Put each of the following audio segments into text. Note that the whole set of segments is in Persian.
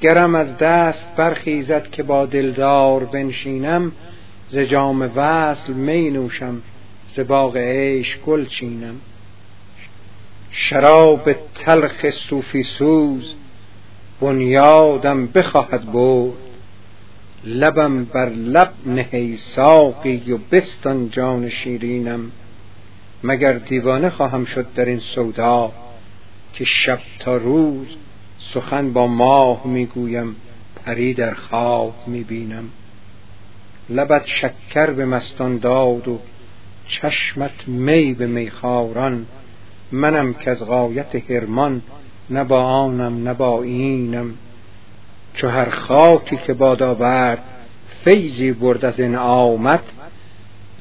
گرم از دست برخیزد که با دلدار بنشینم ز جام وصل می نوشم ز باغ عیش گل چینم. شراب تلخ صوفی سوز بنیادم بخواهد برد. لبم بر لب نه ای ساقی و بستان جان شیرینم. مگر دیوانه خواهم شد در این سودا که شب تا روز سخن با ماه می‌گویم پری در خواب می‌بینم. لبت شکر به مستان داد و چشمت می به میخواران. منم کز غایت حرمان نه با آنم نه با اینم. چو هر خاکی که باد آورد فیضی برد از انعامت.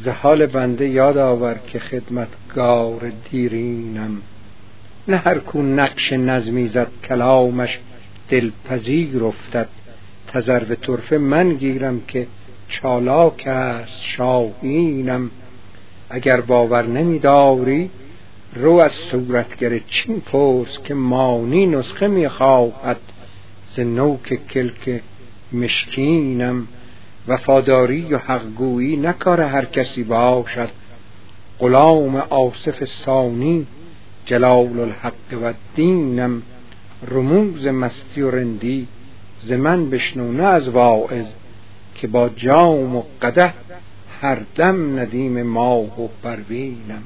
ز حال بنده یاد آور که خدمتگار دیرینم. نه هر کو نقش نظمی زد کلامش دلپذیر افتد. تذرو طرفه من گیرم که چالاک است شاهینم. اگر باور نمی داری رو از صورتگر چین پرس که مانی نسخه می خواهد ز نوک کلک مشکینم. وفاداری و حقگویی نه کار هر کسی باشد. غلام آصف ثانی جلال الحق و دینم رموز مستی و رندی ز من بشنو نه از واعظ که با جام و قدح هر دم ندیم ماه و پروینم.